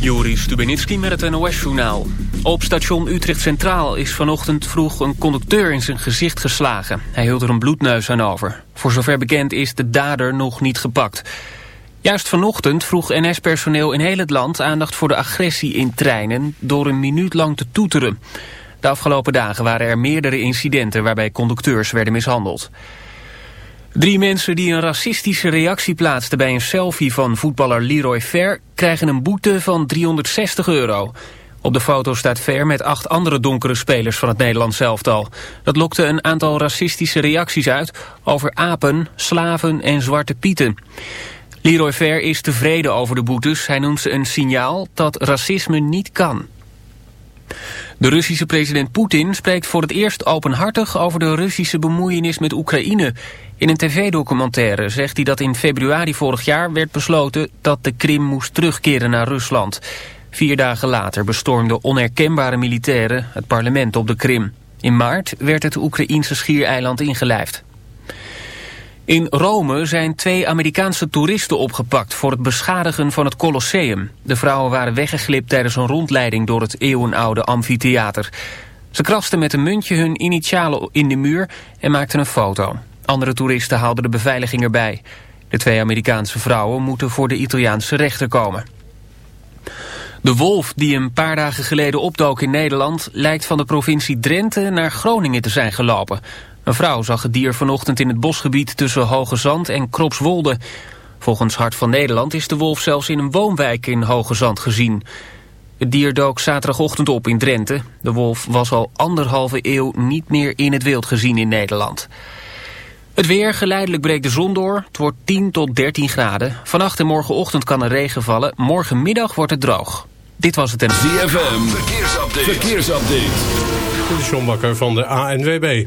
Juri Stubenitski met het NOS-journaal. Op station Utrecht Centraal is vanochtend vroeg een conducteur in zijn gezicht geslagen. Hij hield er een bloedneus aan over. Voor zover bekend is de dader nog niet gepakt. Juist vanochtend vroeg NS-personeel in heel het land aandacht voor de agressie in treinen... door een minuut lang te toeteren. De afgelopen dagen waren er meerdere incidenten waarbij conducteurs werden mishandeld. Drie mensen die een racistische reactie plaatsten bij een selfie van voetballer Leroy Fer krijgen een boete van 360 euro. Op de foto staat Ver met acht andere donkere spelers van het Nederlands elftal. Dat lokte een aantal racistische reacties uit over apen, slaven en zwarte pieten. Leroy Ver is tevreden over de boetes. Hij noemt ze een signaal dat racisme niet kan. De Russische president Poetin spreekt voor het eerst openhartig over de Russische bemoeienis met Oekraïne. In een tv-documentaire zegt hij dat in februari vorig jaar werd besloten dat de Krim moest terugkeren naar Rusland. Vier dagen later bestormden onherkenbare militairen het parlement op de Krim. In maart werd het Oekraïense schiereiland ingelijfd. In Rome zijn twee Amerikaanse toeristen opgepakt voor het beschadigen van het Colosseum. De vrouwen waren weggeglipt tijdens een rondleiding door het eeuwenoude amfitheater. Ze krasten met een muntje hun initialen in de muur en maakten een foto. Andere toeristen haalden de beveiliging erbij. De twee Amerikaanse vrouwen moeten voor de Italiaanse rechter komen. De wolf die een paar dagen geleden opdook in Nederland... lijkt van de provincie Drenthe naar Groningen te zijn gelopen. Een vrouw zag het dier vanochtend in het bosgebied tussen Hoge Zand en Kropswolde. Volgens Hart van Nederland is de wolf zelfs in een woonwijk in Hoge Zand gezien. Het dier dook zaterdagochtend op in Drenthe. De wolf was al anderhalve eeuw niet meer in het wild gezien in Nederland. Het weer, geleidelijk breekt de zon door. Het wordt 10 tot 13 graden. Vannacht en morgenochtend kan er regen vallen. Morgenmiddag wordt het droog. Dit was het en... ZFM, verkeersupdate. verkeersupdate. De John Bakker van de ANWB.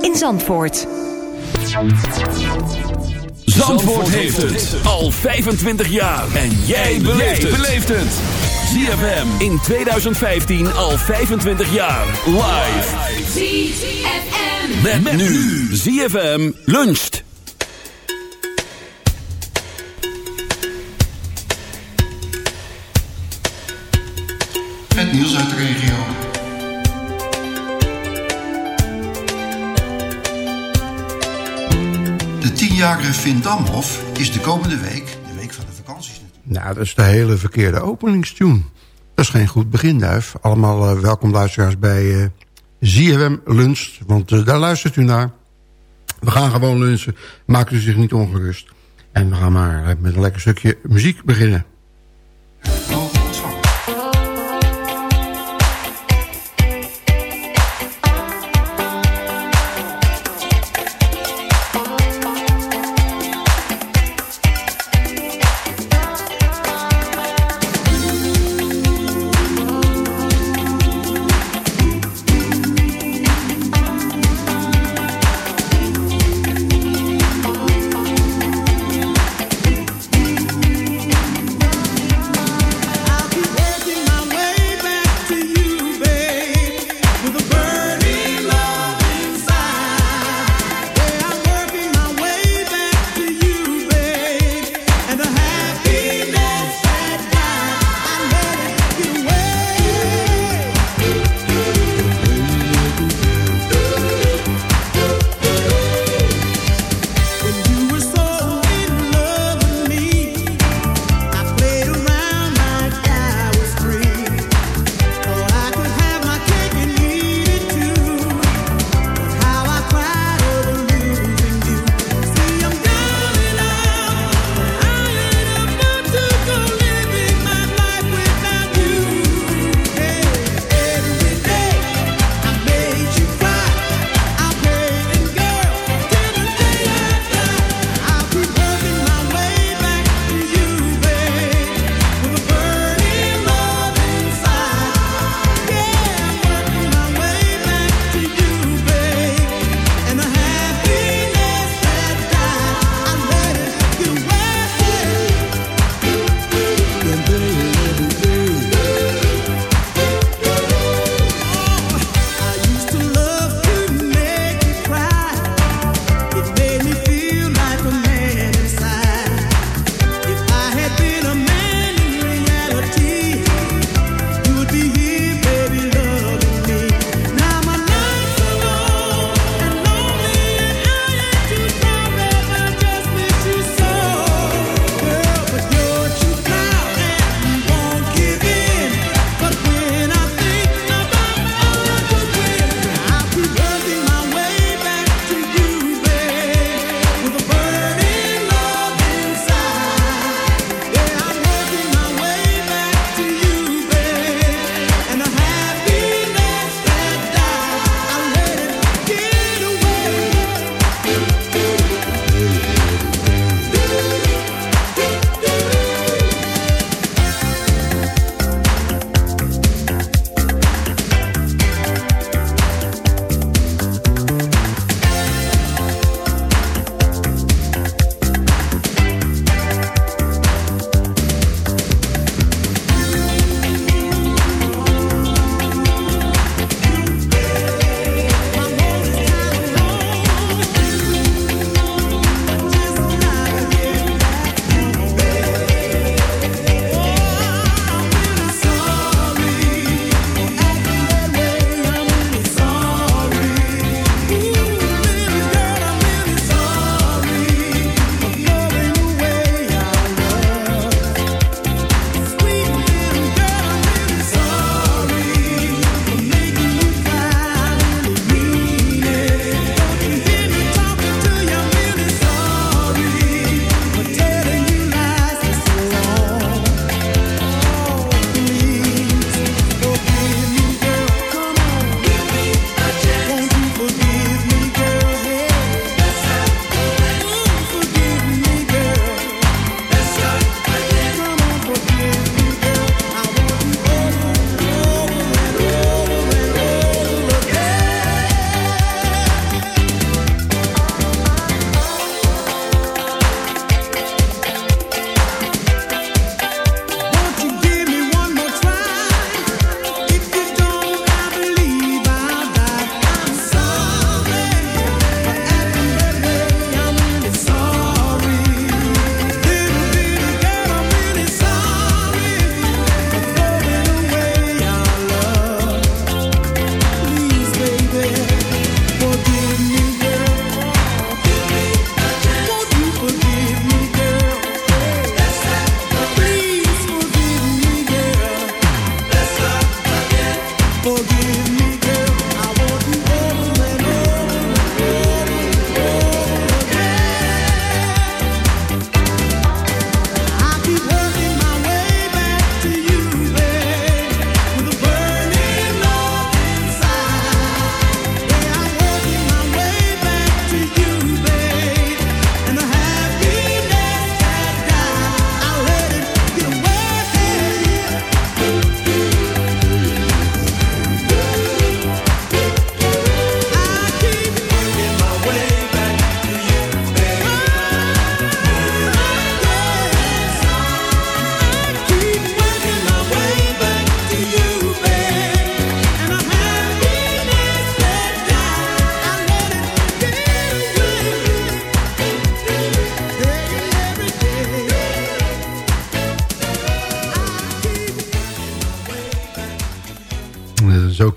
in Zandvoort. Zandvoort heeft het al 25 jaar. En jij beleeft het. ZFM in 2015 al 25 jaar. Live. ZFM. Met, met nu. ZFM luncht. Het nieuws uit de regio. Tienjarige Vin Damhoff is de komende week, de week van de vakanties. Nou, dat is de hele verkeerde openingstune. Dat is geen goed begin, Duif. Allemaal eh, welkom luisteraars bij eh ZFM Lunch, want eh, daar luistert u naar. We gaan gewoon lunchen, maakt u zich niet ongerust. En we gaan maar met een lekker stukje muziek beginnen.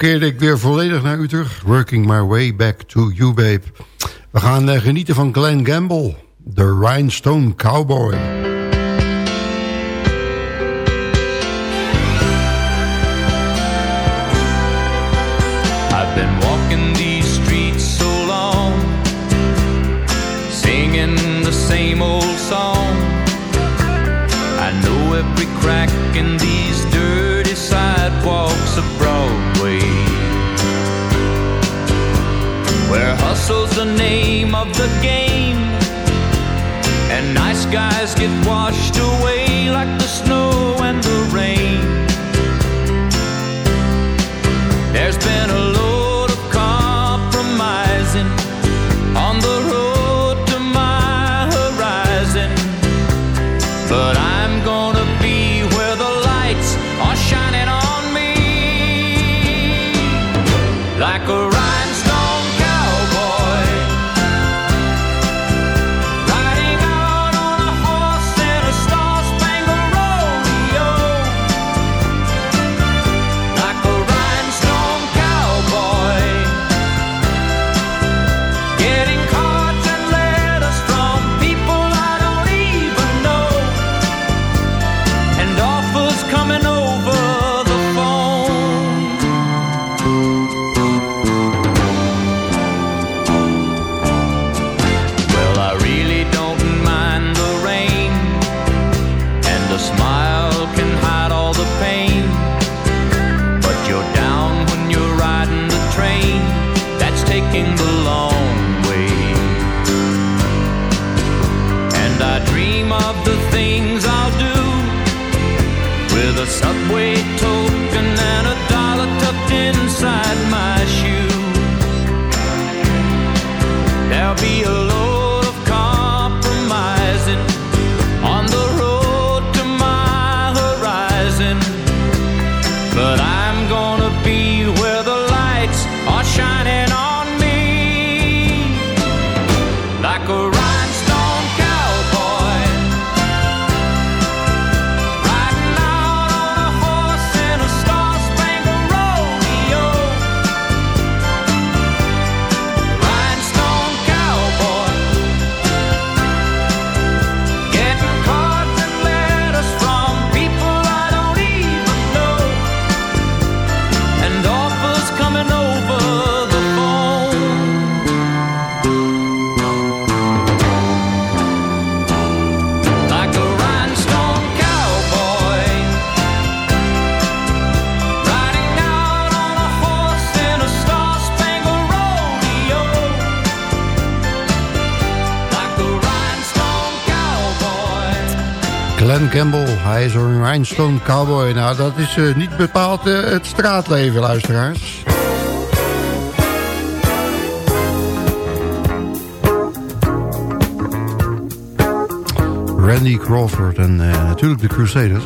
keerde ik weer volledig naar u terug. Working my way back to you, babe. We gaan eh, genieten van Glen Gamble, de Rhinestone Cowboy. I been walking the street so long singing the same old song. I know every crack in the hustle's the name of the game. And nice guys get washed away like the snow and the rain. There's been a Stone Cowboy. Nou, dat is eh, niet bepaald eh, het straatleven, luisteraars. Randy Crawford en eh, natuurlijk de Crusaders.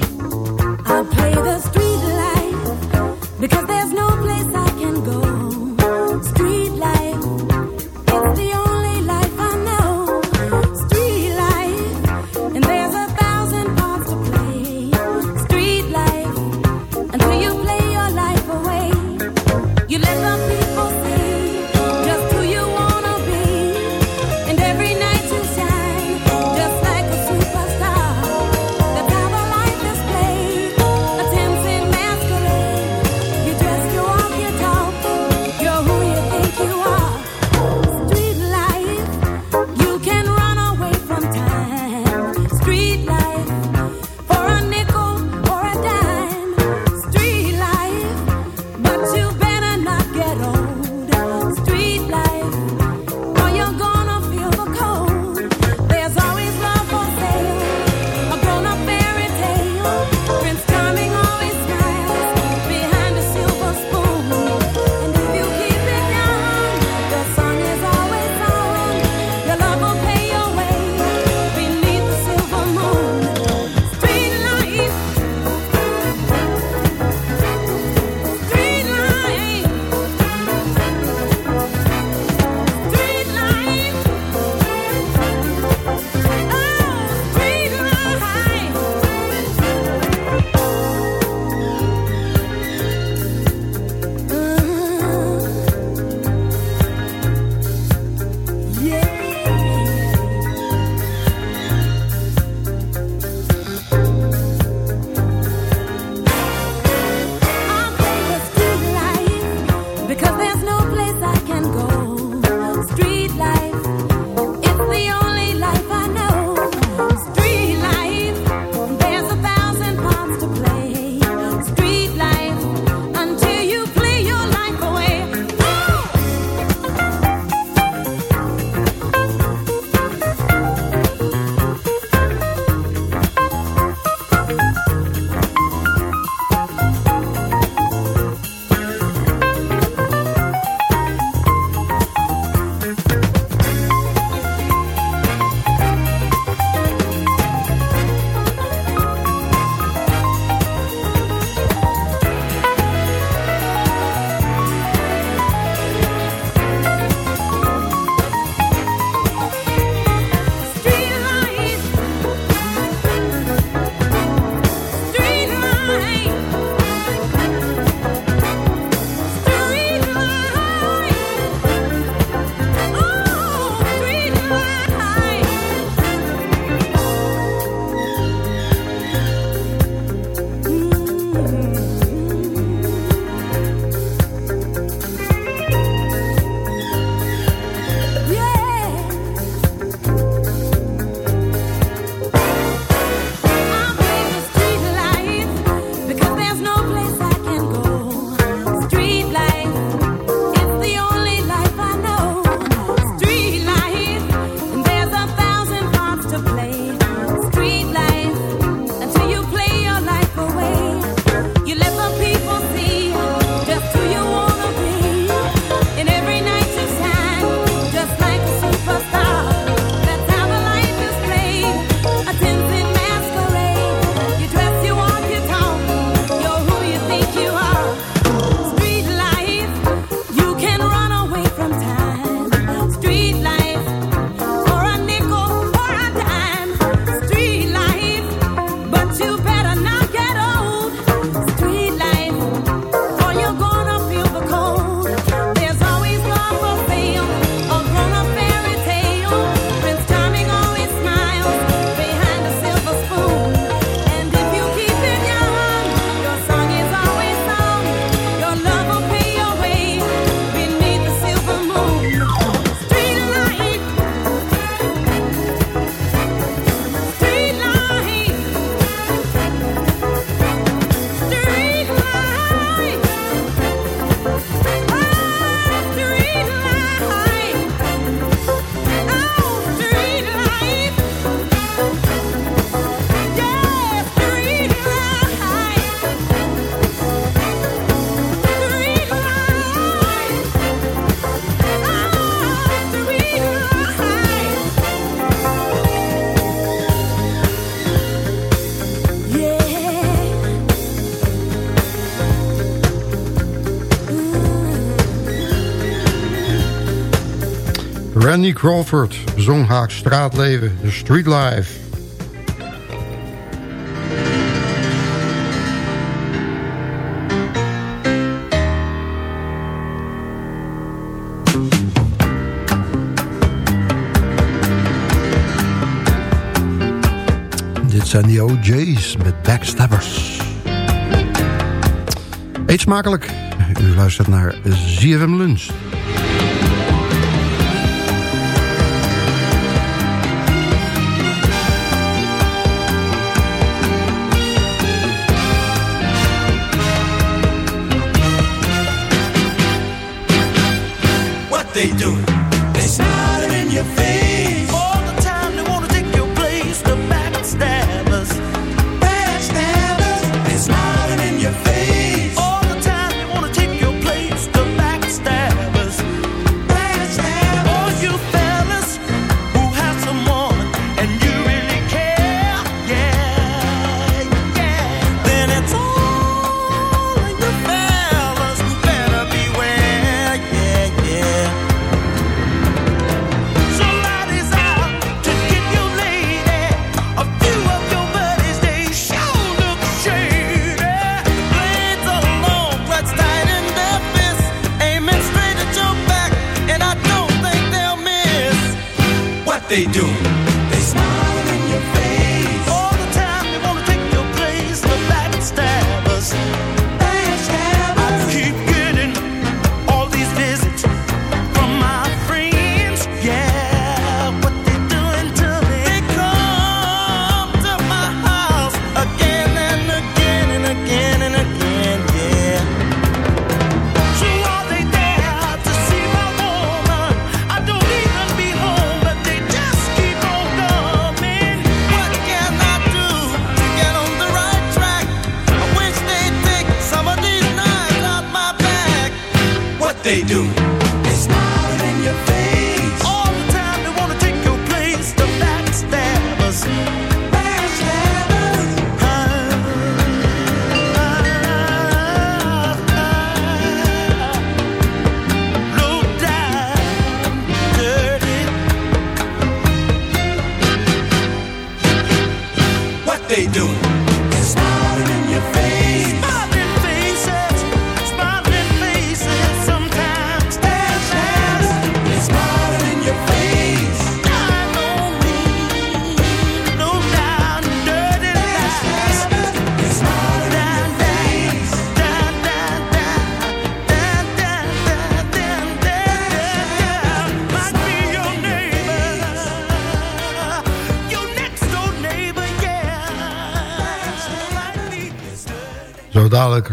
Randy Crawford zong Straatleven, de Street Life. Dit zijn die OJ's met Backstabbers. Eet smakelijk. U luistert naar ZFM Lunch.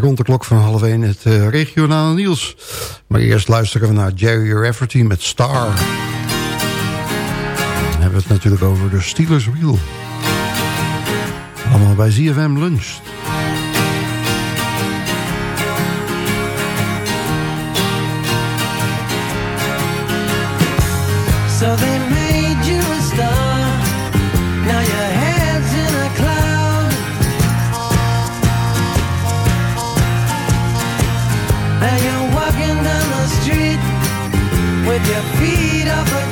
rond de klok van half 1 het uh, regionale nieuws. Maar eerst luisteren we naar Jerry Rafferty met Star. Dan hebben we het natuurlijk over de Steelers Wheel. Allemaal bij ZFM Lunch. with your feet up.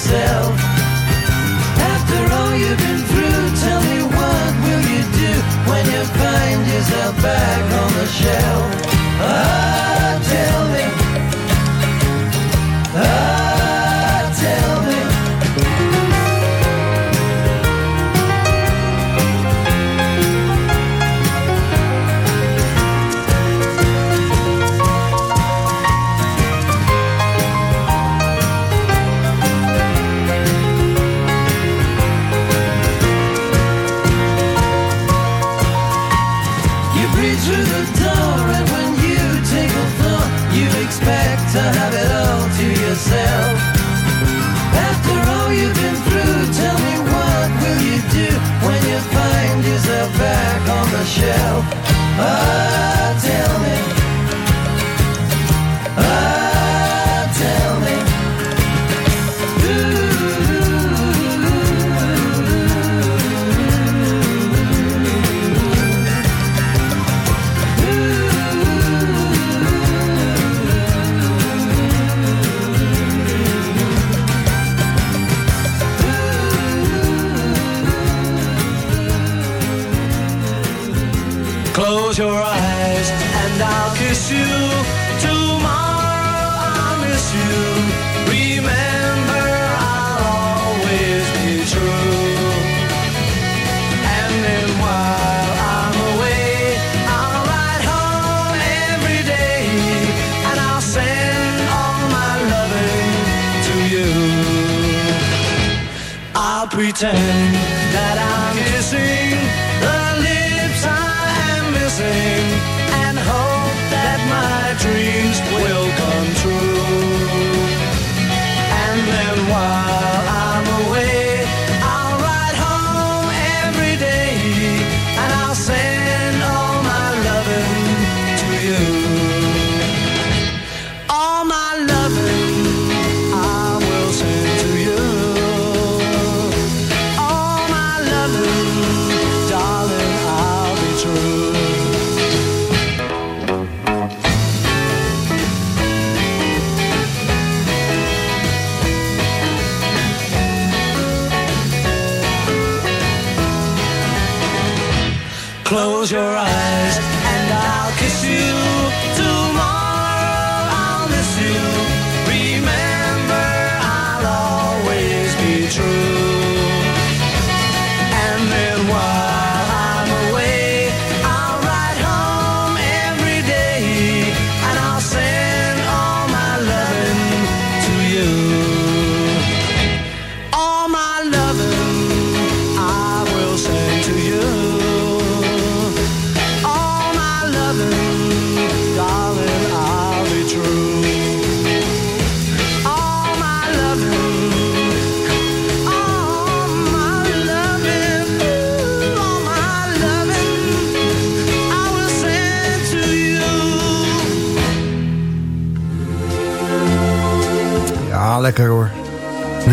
yourself. After all you've been through, tell me what will you do when you find yourself back on the shelf? Oh.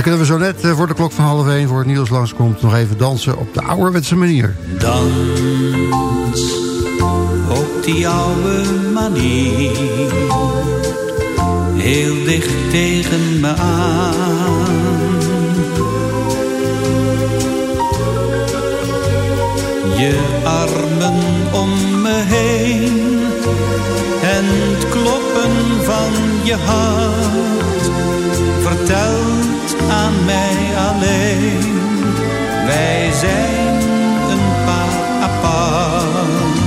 Kunnen we zo net eh, voor de klok van half één... voor het nieuws langskomt nog even dansen op de ouderwetse manier. Dans op die oude manier, heel dicht tegen me aan. Je armen om me heen en het kloppen van je hart vertelt aan mij alleen. Wij zijn een paar apart.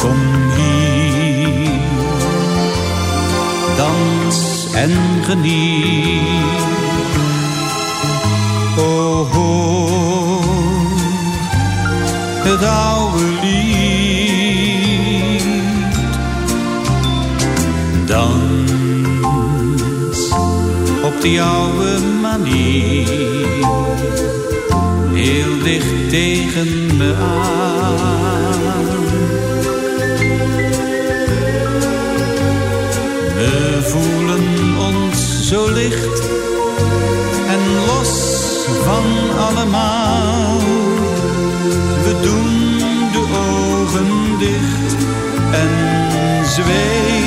Kom hier, dans en geniet. Oh, hoor, het oude oude manier, heel dicht tegen me aan. We voelen ons zo licht en los van allemaal. We doen de ogen dicht en zweven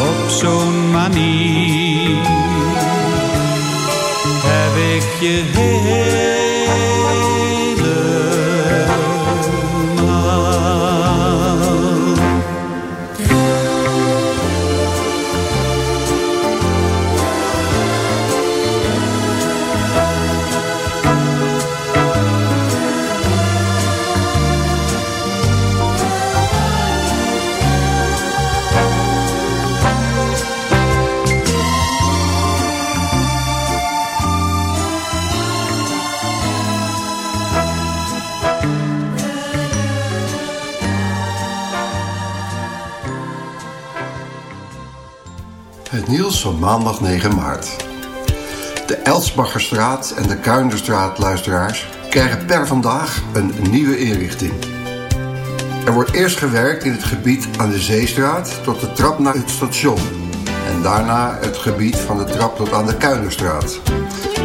Op zo'n manier heb ik je helemaal. Nieuws van maandag 9 maart. De Elsbacherstraat en de Kuinderstraat luisteraars krijgen per vandaag een nieuwe inrichting. Er wordt eerst gewerkt in het gebied aan de Zeestraat tot de trap naar het station. En daarna het gebied van de trap tot aan de Kuinderstraat.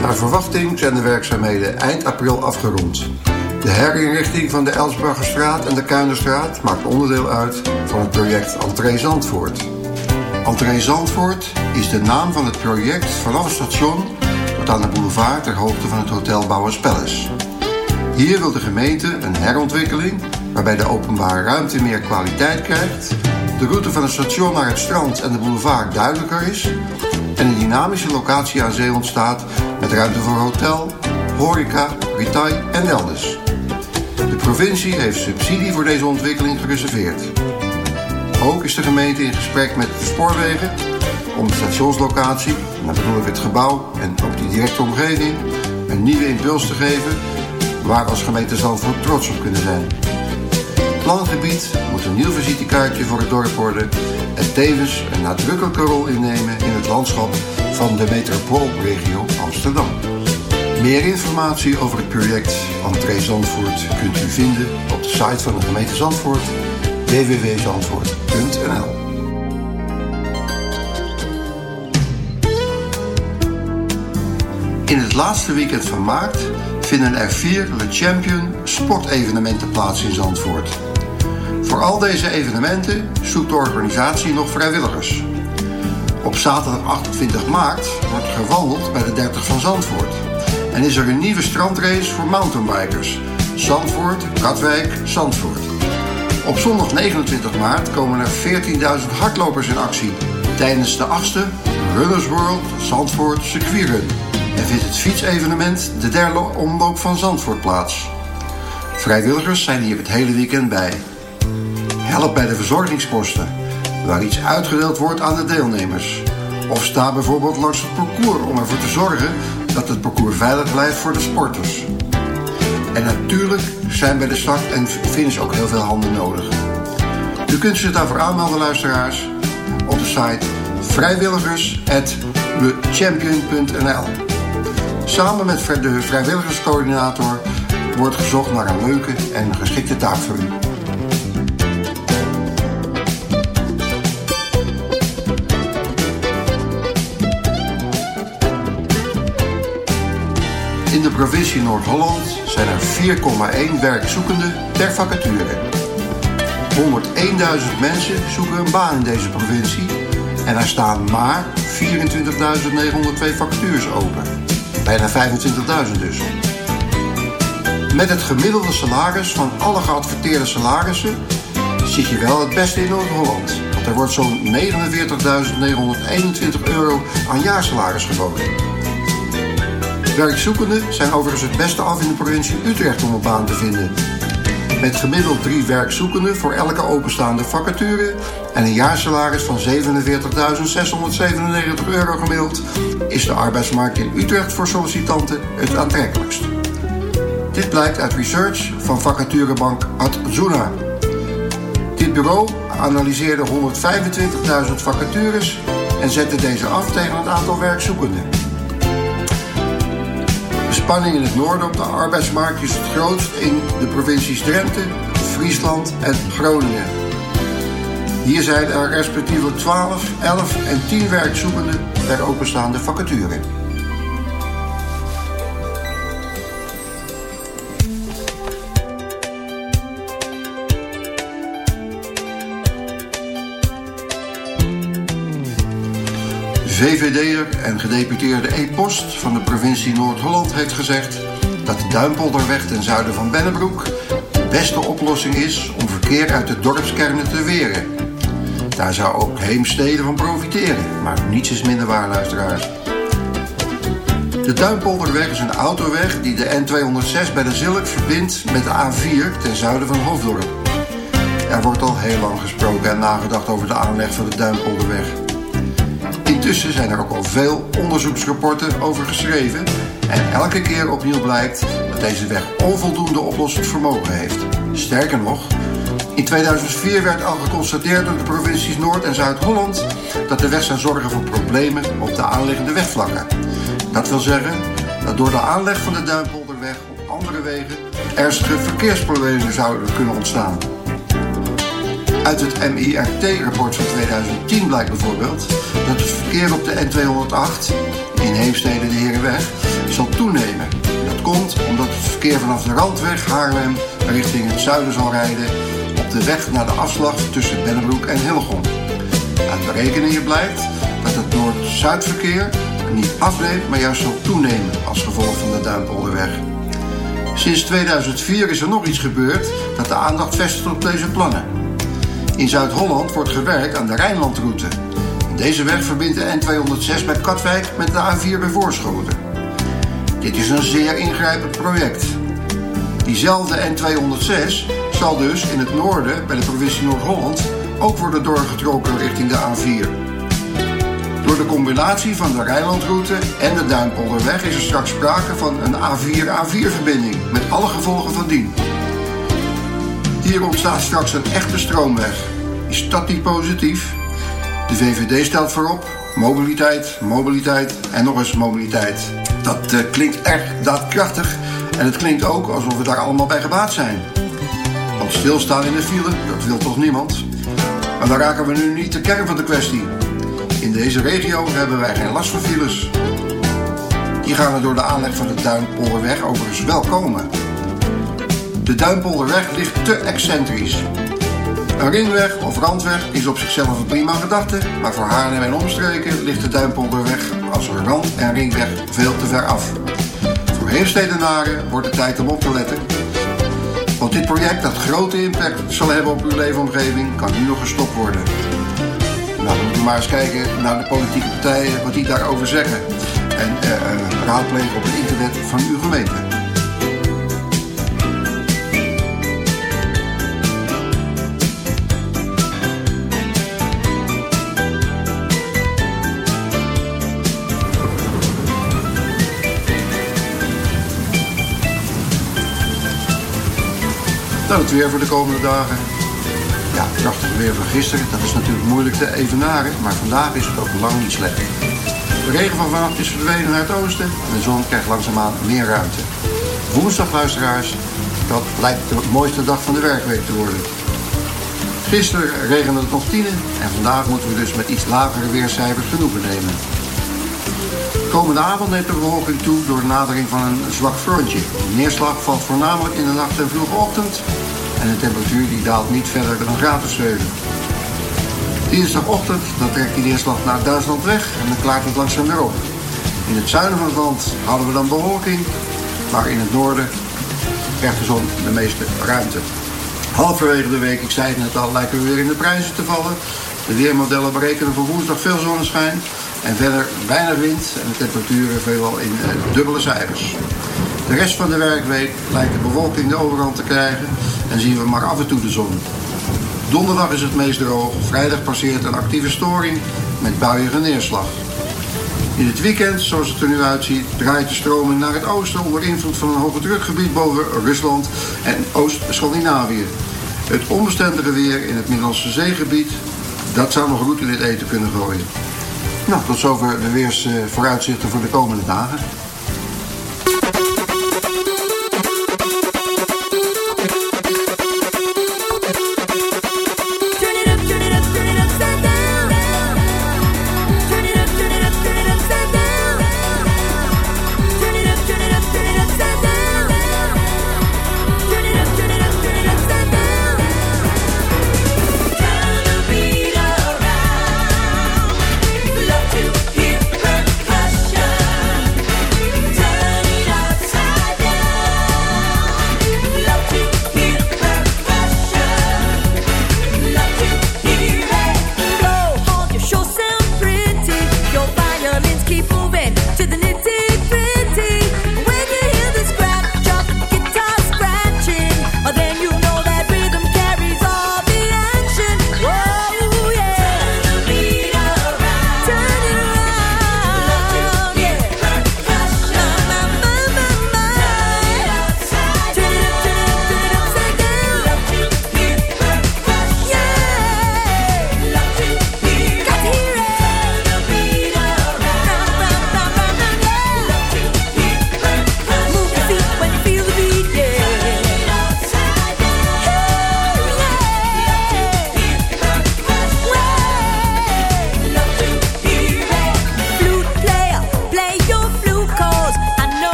Naar verwachting zijn de werkzaamheden eind april afgerond. De herinrichting van de Elsbacherstraat en de Kuinderstraat maakt onderdeel uit van het project Entree Zandvoort. Entree Zandvoort is de naam van het project vanaf het station tot aan de boulevard ter hoogte van het Hotel Bouwers Palace. Hier wil de gemeente een herontwikkeling waarbij de openbare ruimte meer kwaliteit krijgt, de route van het station naar het strand en de boulevard duidelijker is en een dynamische locatie aan zee ontstaat met ruimte voor hotel, horeca, retail en wellness. De provincie heeft subsidie voor deze ontwikkeling gereserveerd. Ook is de gemeente in gesprek met de spoorwegen om de stationslocatie, en dan bedoel ik het gebouw en ook die directe omgeving, een nieuwe impuls te geven waar we als gemeente Zandvoort trots op kunnen zijn. Het plangebied moet een nieuw visitekaartje voor het dorp worden en tevens een nadrukkelijke rol innemen in het landschap van de metropoolregio Amsterdam. Meer informatie over het project Entree Zandvoort kunt u vinden op de site van de gemeente Zandvoort www.zandvoort.nl In het laatste weekend van maart vinden er vier Le Champion sportevenementen plaats in Zandvoort. Voor al deze evenementen zoekt de organisatie nog vrijwilligers. Op zaterdag 28 maart wordt gewandeld bij de 30 van Zandvoort. En is er een nieuwe strandrace voor mountainbikers. Zandvoort, Katwijk, Zandvoort. Op zondag 29 maart komen er 14.000 hardlopers in actie. Tijdens de 8e Runners World Zandvoort Circuitrun. En vindt het fietsevenement de derde omloop van Zandvoort plaats. Vrijwilligers zijn hier het hele weekend bij. Help bij de verzorgingsposten, waar iets uitgedeeld wordt aan de deelnemers. Of sta bijvoorbeeld langs het parcours om ervoor te zorgen dat het parcours veilig blijft voor de sporters. En natuurlijk zijn bij de start en finish ook heel veel handen nodig. U kunt zich daarvoor aanmelden, luisteraars, op de site vrijwilligers.thechampion.nl. Samen met de vrijwilligerscoördinator wordt gezocht naar een leuke en geschikte taak voor u. In de provincie Noord-Holland zijn er 4,1 werkzoekenden per vacature. 101.000 mensen zoeken een baan in deze provincie en er staan maar 24.902 vacatures open. Bijna 25.000 dus. Met het gemiddelde salaris van alle geadverteerde salarissen zit je wel het beste in Noord-Holland. Want er wordt zo'n 49.921 euro aan jaarsalaris geboden. Werkzoekenden zijn overigens het beste af in de provincie Utrecht om een baan te vinden. Met gemiddeld drie werkzoekenden voor elke openstaande vacature en een jaarsalaris van 47.697 euro gemiddeld is de arbeidsmarkt in Utrecht voor sollicitanten het aantrekkelijkst. Dit blijkt uit research van vacaturebank Adzuna. Dit bureau analyseerde 125.000 vacatures en zette deze af tegen het aantal werkzoekenden. Spanning in het noorden op de arbeidsmarkt is het grootst in de provincies Drenthe, Friesland en Groningen. Hier zijn er respectievelijk 12, 11 en 10 werkzoekenden per openstaande vacature. VVD'er en gedeputeerde E-Post van de provincie Noord-Holland heeft gezegd dat de Duimpolderweg ten zuiden van Bennebroek de beste oplossing is om verkeer uit de dorpskernen te weren. Daar zou ook Heemstede van profiteren, maar niets is minder waar, luisteraars. De Duimpolderweg is een autoweg die de N206 bij de Zilk verbindt met de A4 ten zuiden van Hoofddorp. Er wordt al heel lang gesproken en nagedacht over de aanleg van de Duimpolderweg. Intussen zijn er ook al veel onderzoeksrapporten over geschreven. En elke keer opnieuw blijkt dat deze weg onvoldoende oplossend vermogen heeft. Sterker nog, in 2004 werd al geconstateerd door de provincies Noord- en Zuid-Holland dat de weg zou zorgen voor problemen op de aanliggende wegvlakken. Dat wil zeggen dat door de aanleg van de Duimpolderweg op andere wegen ernstige verkeersproblemen zouden kunnen ontstaan. Uit het MIRT-rapport van 2010 blijkt bijvoorbeeld dat het verkeer op de N208 in Heemstede de Herenweg zal toenemen. Dat komt omdat het verkeer vanaf de Randweg Haarlem richting het zuiden zal rijden op de weg naar de afslag tussen Bennebroek en Hillegom. Uit berekeningen blijkt dat het Noord-Zuidverkeer niet afneemt, maar juist zal toenemen als gevolg van de Duimpolderweg. Sinds 2004 is er nog iets gebeurd dat de aandacht vestigt op deze plannen. In Zuid-Holland wordt gewerkt aan de Rijnlandroute. Deze weg verbindt de N206 bij Katwijk met de A4 bij Voorschoten. Dit is een zeer ingrijpend project. Diezelfde N206 zal dus in het noorden, bij de provincie Noord-Holland, ook worden doorgetrokken richting de A4. Door de combinatie van de Rijnlandroute en de Duinpolderweg is er straks sprake van een A4-A4-verbinding met alle gevolgen van dien. Hier ontstaat straks een echte stroomweg. Is dat niet positief? De VVD stelt voorop mobiliteit, mobiliteit en nog eens mobiliteit. Dat eh, klinkt erg daadkrachtig en het klinkt ook alsof we daar allemaal bij gebaat zijn. Want stilstaan in de file, dat wil toch niemand? Maar dan raken we nu niet de kern van de kwestie. In deze regio hebben wij geen last van files. Die gaan er door de aanleg van de Duinpolderweg overigens wel komen. De Duinpolderweg ligt te excentrisch. Een ringweg of randweg is op zichzelf een prima gedachte, maar voor Haarlem en omstreken ligt de Duimpolderweg als rand- en ringweg veel te ver af. Voor Heemstedenaren wordt het tijd om op te letten. Want dit project dat grote impact zal hebben op uw leefomgeving kan nu nog gestopt worden. Nou, dan moeten we maar eens kijken naar de politieke partijen wat die daarover zeggen. En eh, raadplegen op het internet van uw gemeente. Dan het weer voor de komende dagen. Ja, prachtig weer van gisteren. Dat is natuurlijk moeilijk te evenaren, maar vandaag is het ook lang niet slecht. De regen van vannacht is verdwenen naar het oosten en de zon krijgt langzaamaan meer ruimte. Woensdag, luisteraars, dat lijkt de mooiste dag van de werkweek te worden. Gisteren regende het nog tienen en vandaag moeten we dus met iets lagere weercijfers genoegen nemen. Komende avond neemt de bewolking toe door de nadering van een zwak frontje. De neerslag valt voornamelijk in de nacht en vroege ochtend en de temperatuur die daalt niet verder dan een graad of 7. Dinsdagochtend dan trekt die neerslag naar Duitsland weg en dan klaart het langzaam weer op. In het zuiden van het land hadden we dan bewolking, maar in het noorden krijgt de zon de meeste ruimte. Halverwege de week, ik zei het net al, lijken we weer in de prijzen te vallen. De weermodellen berekenen voor woensdag veel zonneschijn en verder weinig wind en de temperaturen veelal in eh, dubbele cijfers. De rest van de werkweek lijkt de bewolking de overhand te krijgen en zien we maar af en toe de zon. Donderdag is het meest droog, vrijdag passeert een actieve storing met buiige neerslag. In het weekend, zoals het er nu uitziet, draait de stroming naar het oosten onder invloed van een hoge drukgebied boven Rusland en Oost-Scandinavië. Het onbestendige weer in het Middellandse zeegebied, dat zou nog roet in het eten kunnen gooien. Nou, tot zover de weersvooruitzichten voor de komende dagen.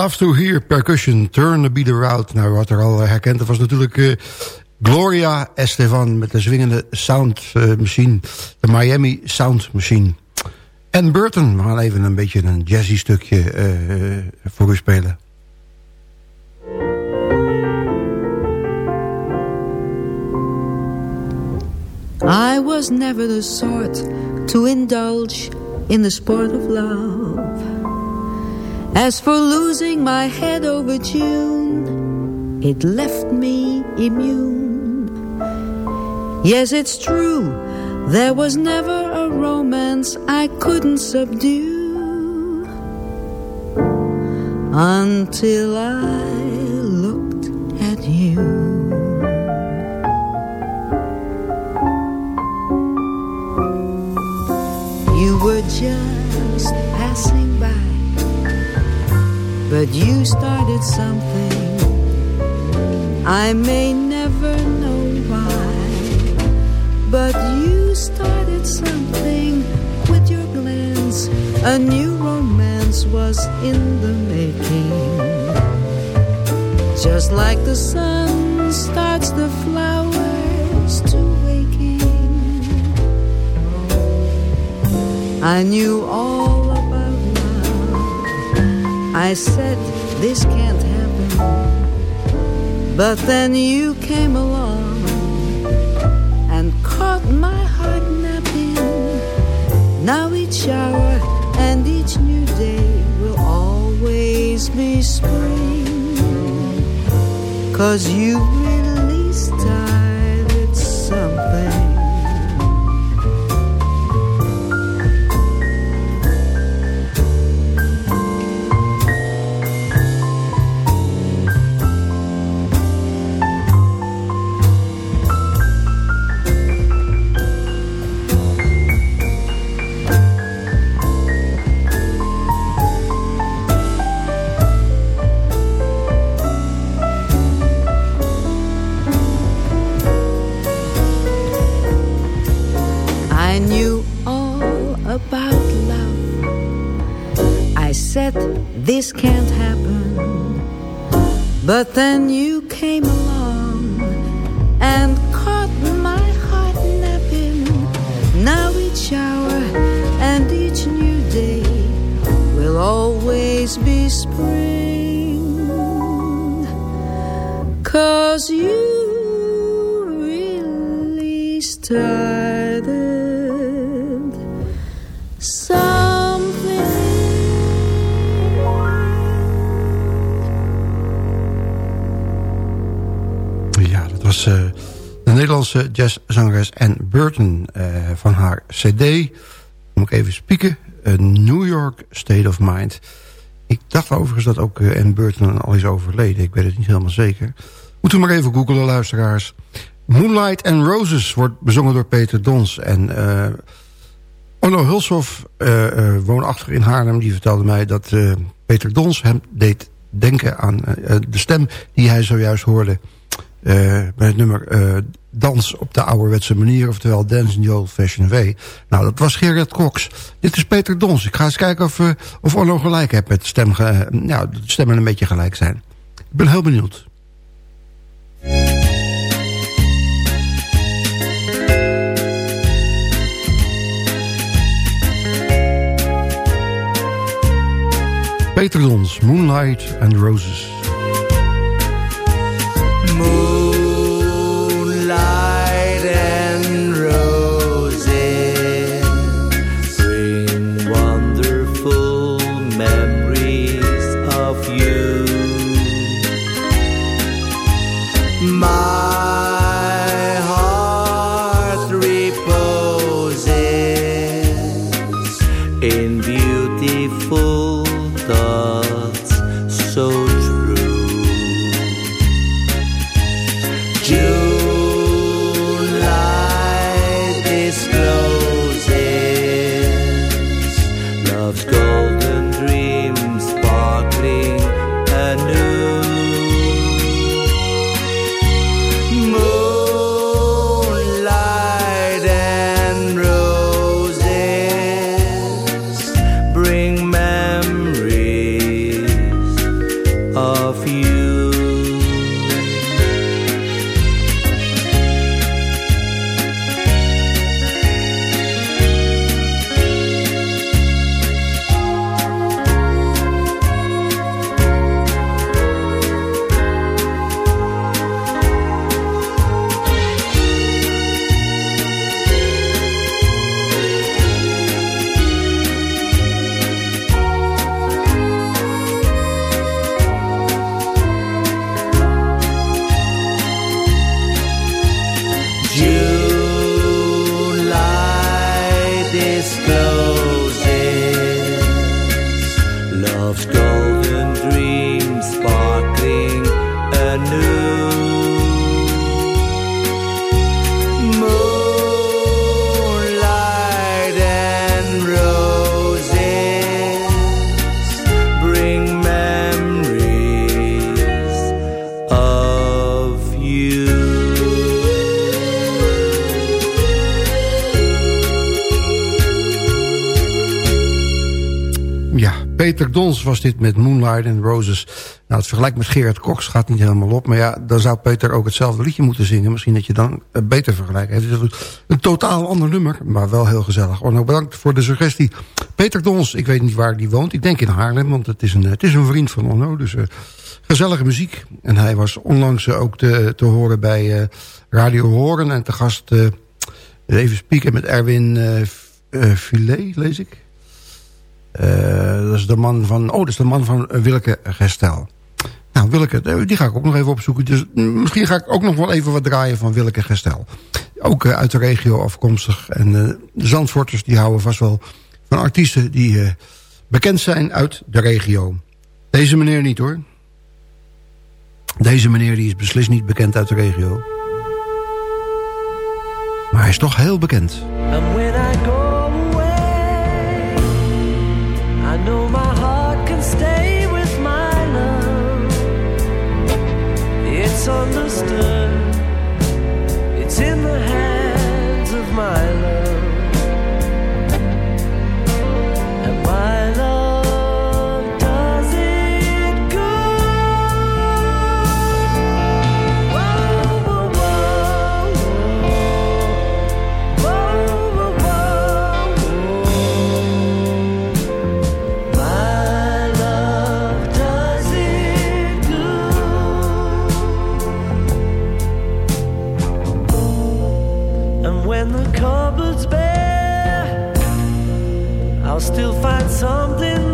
Love to hear percussion, turn the beat around. Nou, wat er al herkend, dat was natuurlijk uh, Gloria Estefan... met de zwingende sound uh, machine, de Miami Sound Machine. En Burton, we gaan even een beetje een jazzy stukje voor u spelen. I was never the sort to indulge in the sport of love. As for losing my head over June, it left me immune. Yes, it's true, there was never a romance I couldn't subdue. Until I looked at you. You were just passing by, but you started something. I may never know why, but you started something with your glance. A new romance was in the making. Just like the sun starts the flowers to waking. I knew all. I said, this can't happen. But then you came along and caught my heart napping. Now each hour and each new day will always be spring. Cause you said, this can't happen. But then you came along and caught my heart napping. Now each hour and each new day will always be spring. Cause you really started Nederlandse jazzzangeres Ann Burton uh, van haar cd. Moet ik even spieken. A New York State of Mind. Ik dacht overigens dat ook uh, Ann Burton al is overleden. Ik weet het niet helemaal zeker. Moeten we maar even googelen, luisteraars. Moonlight and Roses wordt bezongen door Peter Dons. En uh, Onno Hulshoff, uh, woonachtig in Haarlem... die vertelde mij dat Peter Dons hem deed denken aan de stem... die hij zojuist hoorde bij het nummer Dans op de ouderwetse manier... oftewel Dance in the Old Fashioned Way. Nou, dat was Gerard Cox. Dit is Peter Dons. Ik ga eens kijken of, of Onno gelijk heeft met stem, nou, de stemmen een beetje gelijk zijn. Ik ben heel benieuwd. Peter Dons, Moonlight and Roses. Dons was dit met Moonlight and Roses. Nou, het vergelijk met Gerard Cox gaat niet helemaal op. Maar ja, dan zou Peter ook hetzelfde liedje moeten zingen. Misschien dat je dan eh, beter vergelijkt. Het is een- totaal ander nummer, maar wel heel gezellig. Nou, bedankt voor de suggestie. Peter Dons, ik weet niet waar die woont. Ik denk in Haarlem, want het is een, het is een vriend van Onno. Dus eh, gezellige muziek. En hij was onlangs eh, ook te, te horen bij Radio Horen. En te gast, even spieken met Erwin Filet, lees ik. Eh, dat is de man van, oh, dat is de man van Willeke Gestel. Nou, Willeke, eh, die ga ik ook nog even opzoeken. Dus mm, misschien ga ik ook nog wel even wat draaien van Willeke Gestel. Ook eh, uit de regio afkomstig. En de Zandvoorters die houden vast wel van artiesten die bekend zijn uit de regio. Deze meneer niet hoor. Deze meneer die is beslist niet bekend uit de regio. Maar hij is toch heel bekend. And when I go on the I'll still find something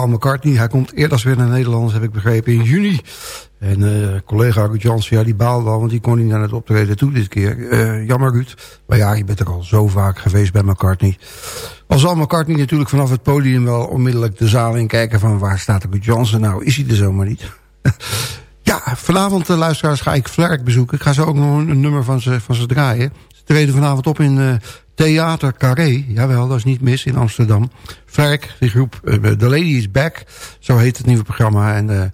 Paul McCartney. Hij komt eerder weer naar Nederland, heb ik begrepen, in juni. En uh, collega Ruud ja, die baalde al, want die kon niet naar het optreden toe dit keer. Uh, jammer Ruud. Maar ja, je bent er al zo vaak geweest bij McCartney. Al zal McCartney natuurlijk vanaf het podium wel onmiddellijk de zaal in kijken van waar staat Ruud? Nou, is hij er zomaar niet. ja, vanavond, uh, luisteraars, ga ik Flerk bezoeken. Ik ga zo ook nog een, nummer van ze, van ze draaien. Treden vanavond op in uh, Theater Carré. Jawel, dat is niet mis in Amsterdam. Flerk, die groep uh, The Lady is Back. Zo heet het nieuwe programma. En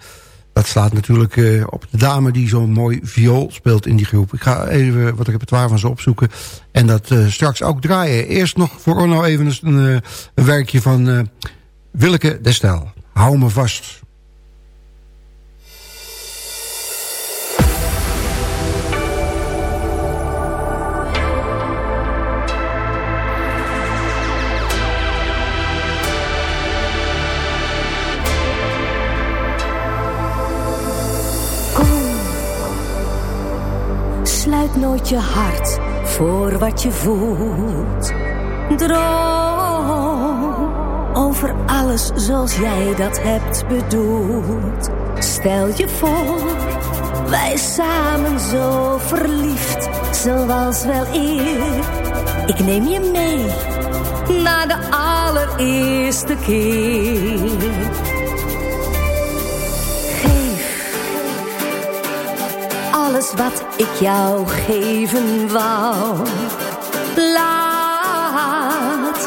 dat slaat natuurlijk op de dame die zo'n mooi viool speelt in die groep. Ik ga even wat repertoire van ze opzoeken. En dat straks ook draaien. Eerst nog voor Orno even een, een werkje van Willeke Destel. Hou me vast. Nooit je hart voor wat je voelt. Droom over alles zoals jij dat hebt bedoeld. Stel je voor, wij samen zo verliefd, zoals wel eer. Ik neem je mee naar de allereerste keer. Alles wat ik jou geven wou. Laat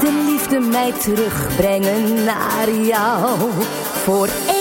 de liefde mij terugbrengen naar jou. Voor één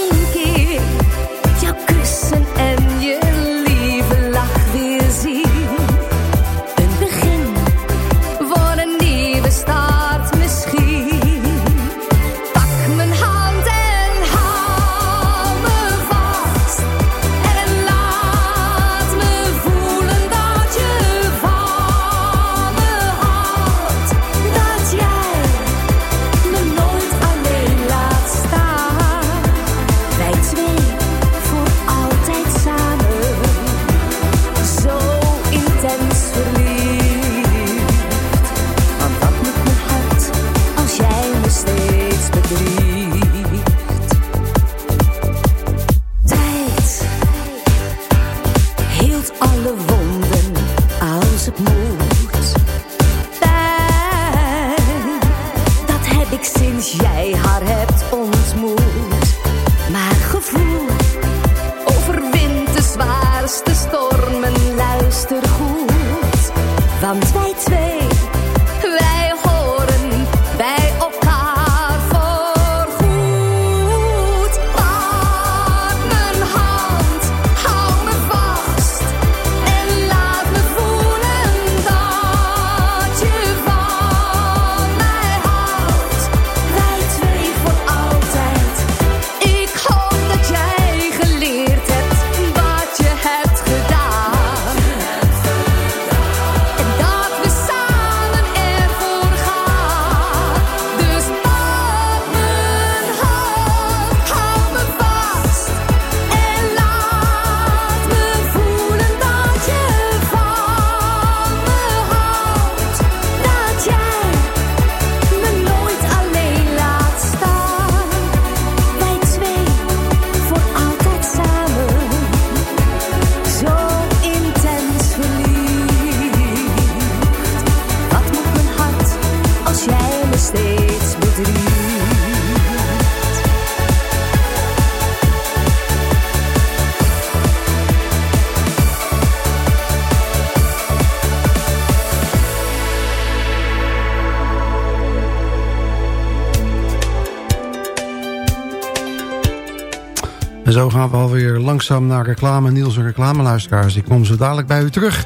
gaan we alweer langzaam naar reclame. Niels en reclameluisteraars. Ik kom zo dadelijk bij u terug.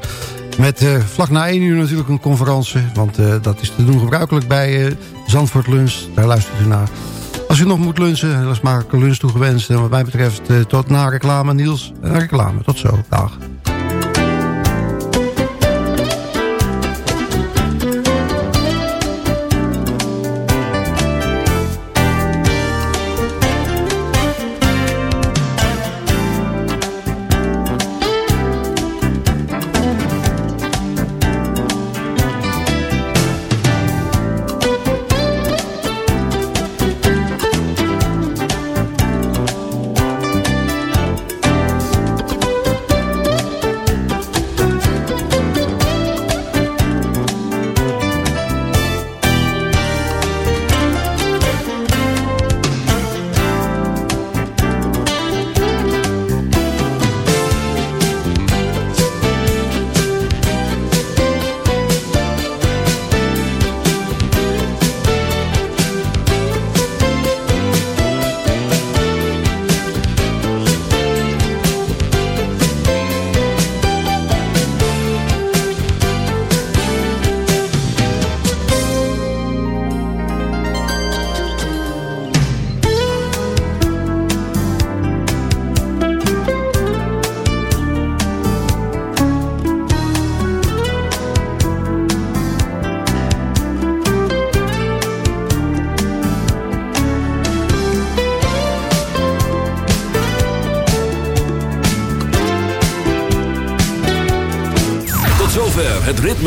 Met eh, vlak na 1 uur natuurlijk een conferentie. Want eh, dat is te doen gebruikelijk bij eh, Zandvoort Lunch. Daar luistert u naar. Als u nog moet lunchen, een hele smakelijke lunch toegewenst. En wat mij betreft tot na reclame Niels. En reclame. Tot zo. Dag.